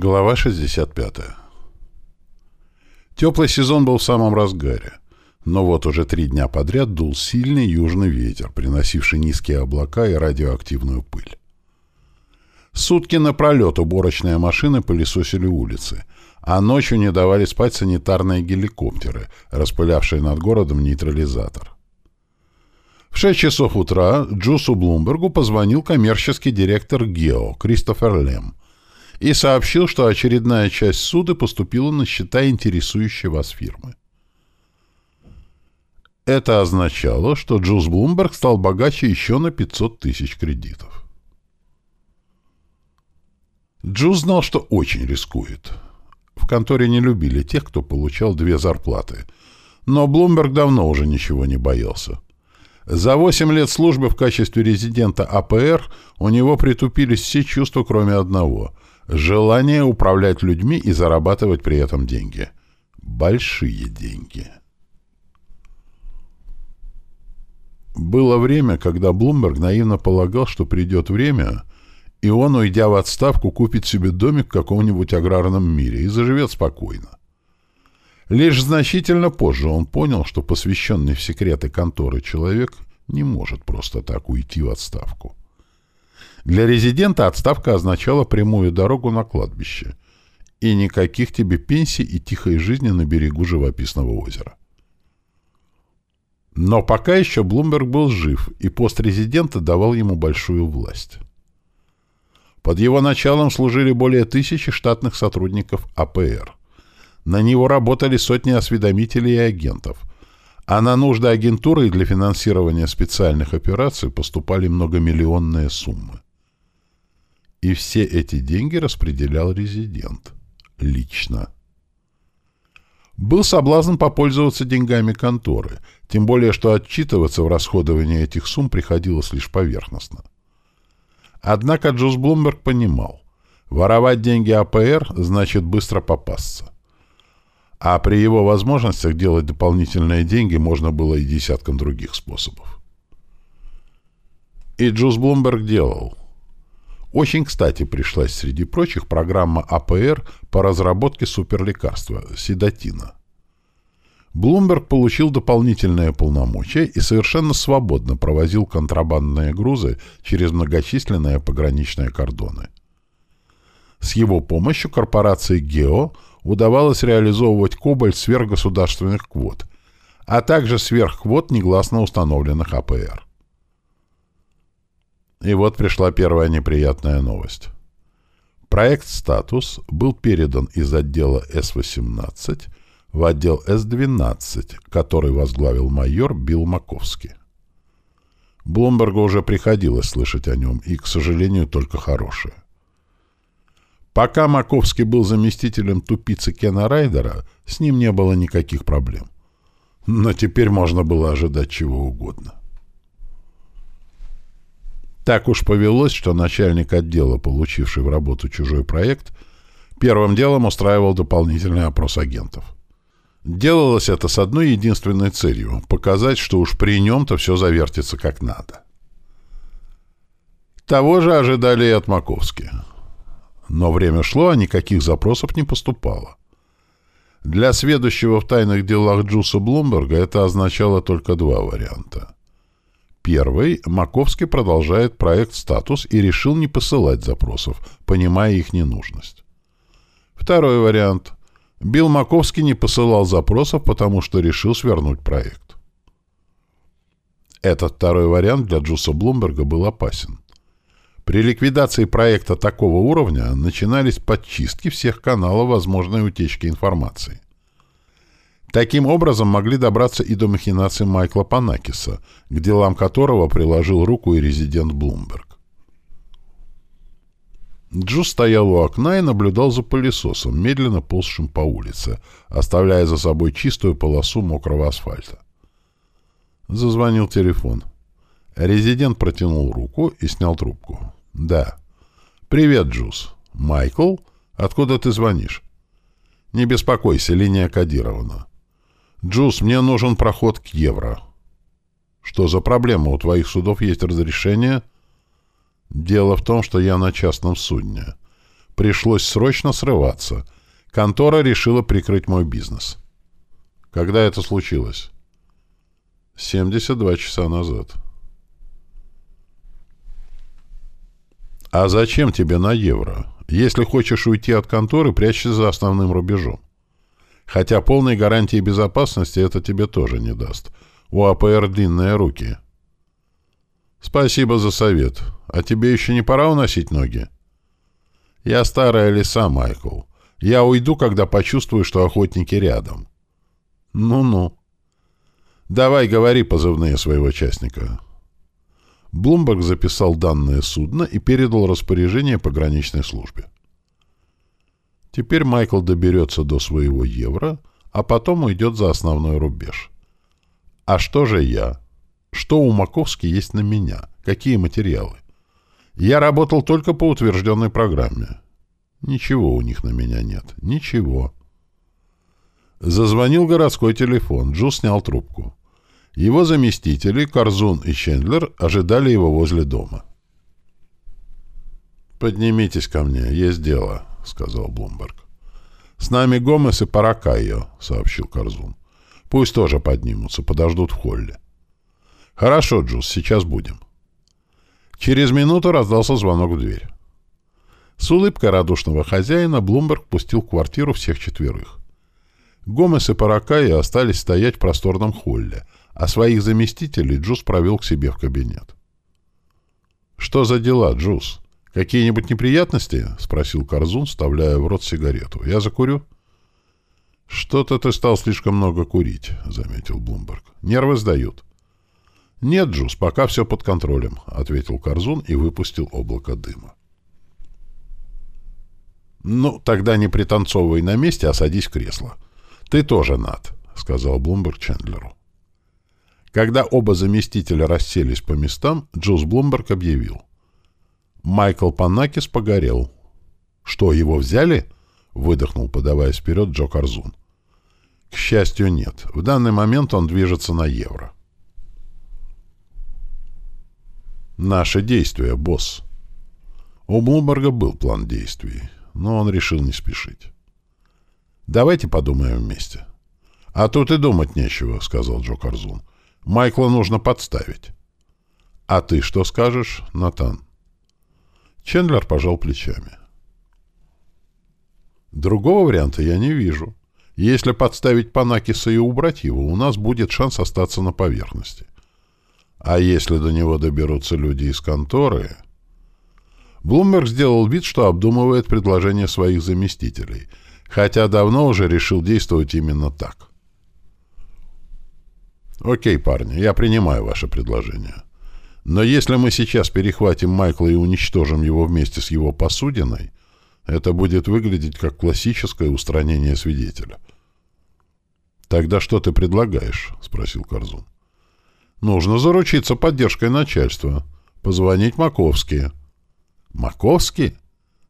Глава 65. Теплый сезон был в самом разгаре, но вот уже три дня подряд дул сильный южный ветер, приносивший низкие облака и радиоактивную пыль. Сутки напролет уборочные машины пылесосили улицы, а ночью не давали спать санитарные геликоптеры, распылявшие над городом нейтрализатор. В 6 часов утра Джусу Блумбергу позвонил коммерческий директор ГЕО Кристофер Лем, и сообщил, что очередная часть суды поступила на счета интересующей вас фирмы. Это означало, что Джуз Блумберг стал богаче еще на 500 тысяч кредитов. Джуз знал, что очень рискует. В конторе не любили тех, кто получал две зарплаты. Но Блумберг давно уже ничего не боялся. За 8 лет службы в качестве резидента АПР у него притупились все чувства, кроме одного — Желание управлять людьми и зарабатывать при этом деньги. Большие деньги. Было время, когда Блумберг наивно полагал, что придет время, и он, уйдя в отставку, купит себе домик в каком-нибудь аграрном мире и заживет спокойно. Лишь значительно позже он понял, что посвященный в секреты конторы человек не может просто так уйти в отставку. Для резидента отставка означала прямую дорогу на кладбище. И никаких тебе пенсий и тихой жизни на берегу живописного озера. Но пока еще Блумберг был жив, и пост резидента давал ему большую власть. Под его началом служили более тысячи штатных сотрудников АПР. На него работали сотни осведомителей и агентов, а на нужды агентуры для финансирования специальных операций поступали многомиллионные суммы. И все эти деньги распределял резидент. Лично. Был соблазн попользоваться деньгами конторы, тем более что отчитываться в расходовании этих сумм приходилось лишь поверхностно. Однако Джуз Блумберг понимал, воровать деньги АПР значит быстро попасться. А при его возможностях делать дополнительные деньги можно было и десятком других способов. И Джуз Блумберг делал – очень кстати пришлась среди прочих программа АПР по разработке суперлекарства – седатина. Блумберг получил дополнительные полномочия и совершенно свободно провозил контрабандные грузы через многочисленные пограничные кордоны. С его помощью корпорации «Гео» удавалось реализовывать кобальт сверхгосударственных квот, а также сверхквот негласно установленных АПР. И вот пришла первая неприятная новость. Проект «Статус» был передан из отдела С-18 в отдел С-12, который возглавил майор Билл Маковский. Блумбергу уже приходилось слышать о нем, и, к сожалению, только хорошее. Пока Маковский был заместителем тупицы Кена Райдера, с ним не было никаких проблем. Но теперь можно было ожидать чего угодно. Так уж повелось, что начальник отдела, получивший в работу чужой проект, первым делом устраивал дополнительный опрос агентов. Делалось это с одной единственной целью — показать, что уж при нем-то все завертится как надо. Того же ожидали и от Маковски. Но время шло, а никаких запросов не поступало. Для сведущего в тайных делах Джуса Блумберга это означало только два варианта. Первый, Маковский продолжает проект «Статус» и решил не посылать запросов, понимая их ненужность. Второй вариант. Билл Маковский не посылал запросов, потому что решил свернуть проект. Этот второй вариант для Джуса Блумберга был опасен. При ликвидации проекта такого уровня начинались подчистки всех каналов возможной утечки информации. Таким образом могли добраться и до махинаций Майкла Панакиса, к делам которого приложил руку и резидент Блумберг. Джо стоял у окна и наблюдал за пылесосом, медленно ползшим по улице, оставляя за собой чистую полосу мокрого асфальта. Зазвонил телефон. Резидент протянул руку и снял трубку. «Да». «Привет, Джуз». «Майкл? Откуда ты звонишь?» «Не беспокойся, линия кодирована. «Джуз, мне нужен проход к Евро». «Что за проблема? У твоих судов есть разрешение?» «Дело в том, что я на частном судне. Пришлось срочно срываться. Контора решила прикрыть мой бизнес. Когда это случилось? 72 часа назад. А зачем тебе на евро? Если хочешь уйти от конторы, прячься за основным рубежом. Хотя полной гарантии безопасности это тебе тоже не даст. У АПР длинные руки. Спасибо за совет. А тебе еще не пора уносить ноги? Я старая лиса, Майкл. Я уйду, когда почувствую, что охотники рядом. Ну-ну. Давай говори позывные своего частника. Блумберг записал данные судна и передал распоряжение пограничной службе. Теперь Майкл доберется до своего евро, а потом уйдет за основной рубеж. А что же я? Что у Маковски есть на меня? Какие материалы? Я работал только по утвержденной программе. Ничего у них на меня нет. Ничего. Зазвонил городской телефон. Джу снял трубку. Его заместители, Корзун и Чендлер, ожидали его возле дома. «Поднимитесь ко мне, есть дело», — сказал Блумберг. «С нами Гомес и Паракайо», — сообщил Корзун. «Пусть тоже поднимутся, подождут в холле». «Хорошо, Джус, сейчас будем». Через минуту раздался звонок в дверь. С улыбкой радушного хозяина Блумберг пустил в квартиру всех четверых. Гомес и Паракайо остались стоять в просторном холле — а своих заместителей Джуз провел к себе в кабинет. «Что за дела, Джуз? Какие-нибудь неприятности?» — спросил Корзун, вставляя в рот сигарету. «Я закурю?» «Что-то ты стал слишком много курить», — заметил Блумберг. «Нервы сдают». «Нет, Джуз, пока все под контролем», — ответил Корзун и выпустил облако дыма. «Ну, тогда не пританцовывай на месте, а садись в кресло. Ты тоже, Над», — сказал Блумберг Чендлеру. Когда оба заместителя расселись по местам, Джуз Блумберг объявил. Майкл Панакис погорел. «Что, его взяли?» — выдохнул, подаваясь вперед Джо Карзун. «К счастью, нет. В данный момент он движется на евро». «Наши действия, босс». У Блумберга был план действий, но он решил не спешить. «Давайте подумаем вместе». «А тут и думать нечего», — сказал Джо Карзун. Майкла нужно подставить. А ты что скажешь, Натан? Чендлер пожал плечами. Другого варианта я не вижу. Если подставить Панакиса и убрать его, у нас будет шанс остаться на поверхности. А если до него доберутся люди из конторы... Блумберг сделал вид, что обдумывает предложение своих заместителей, хотя давно уже решил действовать именно так. «Окей, парни, я принимаю ваше предложение. Но если мы сейчас перехватим Майкла и уничтожим его вместе с его посудиной, это будет выглядеть как классическое устранение свидетеля». «Тогда что ты предлагаешь?» — спросил Корзун. «Нужно заручиться поддержкой начальства. Позвонить Маковски». «Маковски?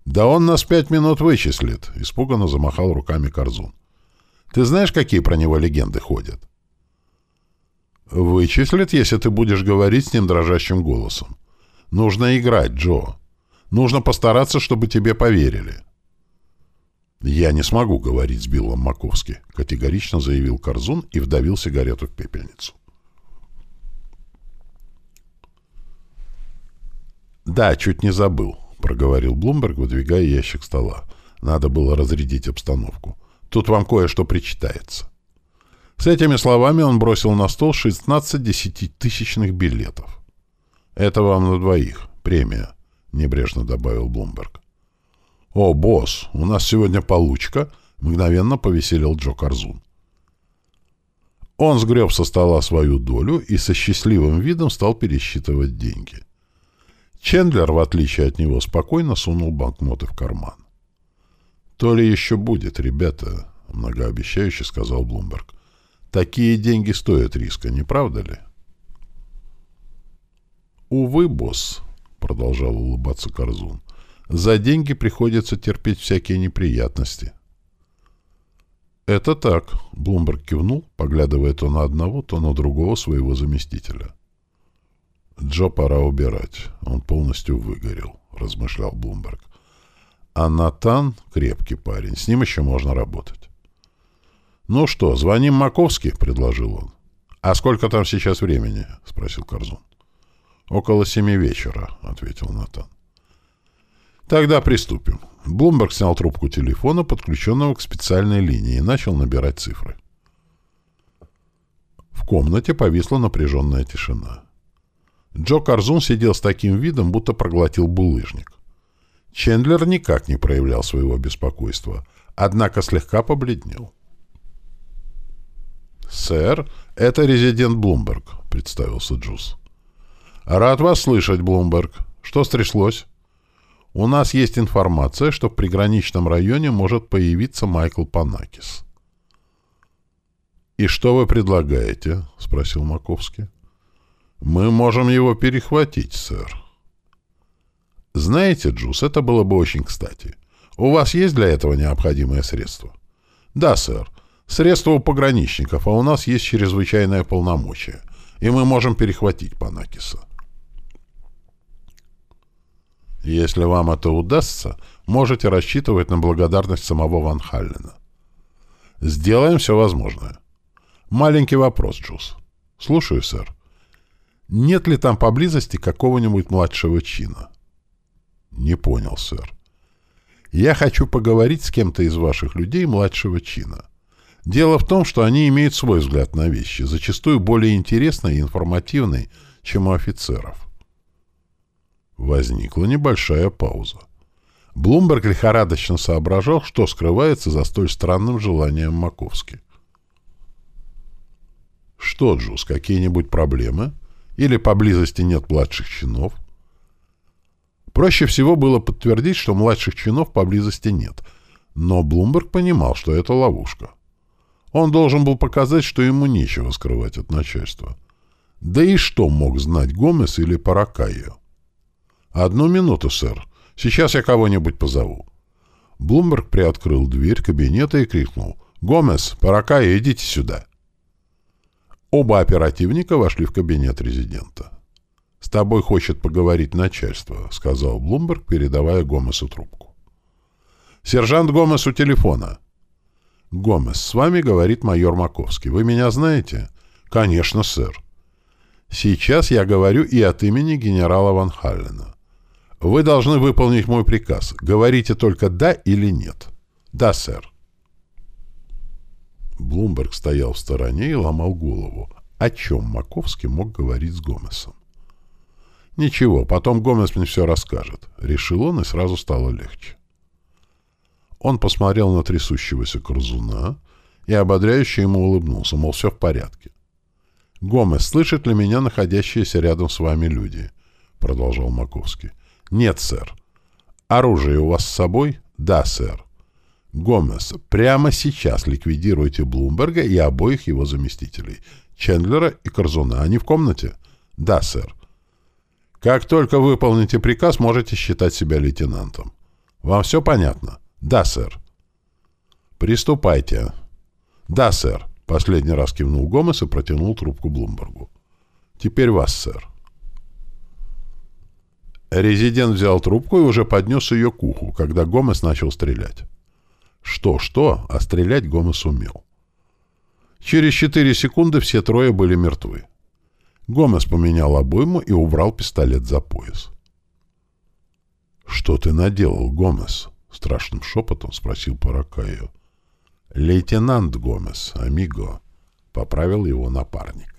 Да он нас пять минут вычислит», — испуганно замахал руками Корзун. «Ты знаешь, какие про него легенды ходят?» «Вычислят, если ты будешь говорить с ним дрожащим голосом. Нужно играть, Джо. Нужно постараться, чтобы тебе поверили». «Я не смогу говорить с Биллом Маковски», — категорично заявил Корзун и вдавил сигарету в пепельницу. «Да, чуть не забыл», — проговорил Блумберг, выдвигая ящик стола. «Надо было разрядить обстановку. Тут вам кое-что причитается». С этими словами он бросил на стол 16 десятитысячных билетов. «Это вам на двоих. Премия», — небрежно добавил Блумберг. «О, босс, у нас сегодня получка», — мгновенно повеселил Джо Карзун. Он сгреб со стола свою долю и со счастливым видом стал пересчитывать деньги. Чендлер, в отличие от него, спокойно сунул банкноты в карман. «То ли еще будет, ребята», — многообещающе сказал Блумберг. Такие деньги стоят риска, не правда ли? «Увы, босс», — продолжал улыбаться Корзун, — «за деньги приходится терпеть всякие неприятности». «Это так», — Блумберг кивнул, поглядывая то на одного, то на другого своего заместителя. «Джо пора убирать. Он полностью выгорел», — размышлял Блумберг. А Натан — крепкий парень, с ним еще можно работать. «Ну что, звоним Маковски?» — предложил он. «А сколько там сейчас времени?» — спросил Корзун. «Около семи вечера», — ответил Натан. «Тогда приступим». Блумберг снял трубку телефона, подключенного к специальной линии, и начал набирать цифры. В комнате повисла напряженная тишина. Джо Корзун сидел с таким видом, будто проглотил булыжник. Чендлер никак не проявлял своего беспокойства, однако слегка побледнел. «Сэр, это резидент Блумберг», — представился Джуз. «Рад вас слышать, Блумберг. Что стряслось?» «У нас есть информация, что в приграничном районе может появиться Майкл Панакис». «И что вы предлагаете?» — спросил Маковский. «Мы можем его перехватить, сэр». «Знаете, Джуз, это было бы очень кстати. У вас есть для этого необходимые средства?» «Да, сэр. Средства у пограничников, а у нас есть чрезвычайное полномочие, и мы можем перехватить Панакиса». Если вам это удастся, можете рассчитывать на благодарность самого Ван Халлена. Сделаем все возможное. Маленький вопрос, Джуз. Слушаю, сэр. Нет ли там поблизости какого-нибудь младшего чина? Не понял, сэр. Я хочу поговорить с кем-то из ваших людей младшего чина. Дело в том, что они имеют свой взгляд на вещи, зачастую более интересный и информативный, чем у офицеров. Возникла небольшая пауза. Блумберг лихорадочно соображал, что скрывается за столь странным желанием Маковски. «Что, Джуз, какие-нибудь проблемы? Или поблизости нет младших чинов?» Проще всего было подтвердить, что младших чинов поблизости нет, но Блумберг понимал, что это ловушка. Он должен был показать, что ему нечего скрывать от начальства. Да и что мог знать Гомес или Паракайо? «Одну минуту, сэр. Сейчас я кого-нибудь позову». Блумберг приоткрыл дверь кабинета и крикнул. «Гомес, Паракайо, идите сюда». Оба оперативника вошли в кабинет резидента. «С тобой хочет поговорить начальство», — сказал Блумберг, передавая Гомесу трубку. «Сержант Гомес у телефона». «Гомес, с вами говорит майор Маковский. Вы меня знаете?» «Конечно, сэр». «Сейчас я говорю и от имени генерала Ван Халлена. Вы должны выполнить мой приказ. Говорите только «да» или «нет». «Да, сэр». Блумберг стоял в стороне и ломал голову. О чем Маковский мог говорить с Гомесом? Ничего, потом Гомес мне все расскажет. Решил он, и сразу стало легче. Он посмотрел на трясущегося Корзуна и ободряюще ему улыбнулся, мол, все в порядке. «Гомес, слышит ли меня находящиеся рядом с вами люди?» — продолжал Маковский. «Нет, сэр». «Оружие у вас с собой?» «Да, сэр». «Гомес, прямо сейчас ликвидируйте Блумберга и обоих его заместителей, Чендлера и Корзуна. Они в комнате?» «Да, сэр». «Как только выполните приказ, можете считать себя лейтенантом. Вам все понятно?» «Да, сэр». «Приступайте». «Да, сэр», — последний раз кивнул Гомес и протянул трубку Блумбергу. «Теперь вас, сэр». Резидент взял трубку и уже поднес ее к уху, когда Гомес начал стрелять. Что-что, а стрелять Гомес умел. Через четыре секунды все трое были мертвы. Гомес поменял обойму и убрал пистолет за пояс. «Что ты наделал, Гомес?» — страшным шепотом спросил Паракайо. «Лейтенант Гомес, амиго», — поправил его напарник.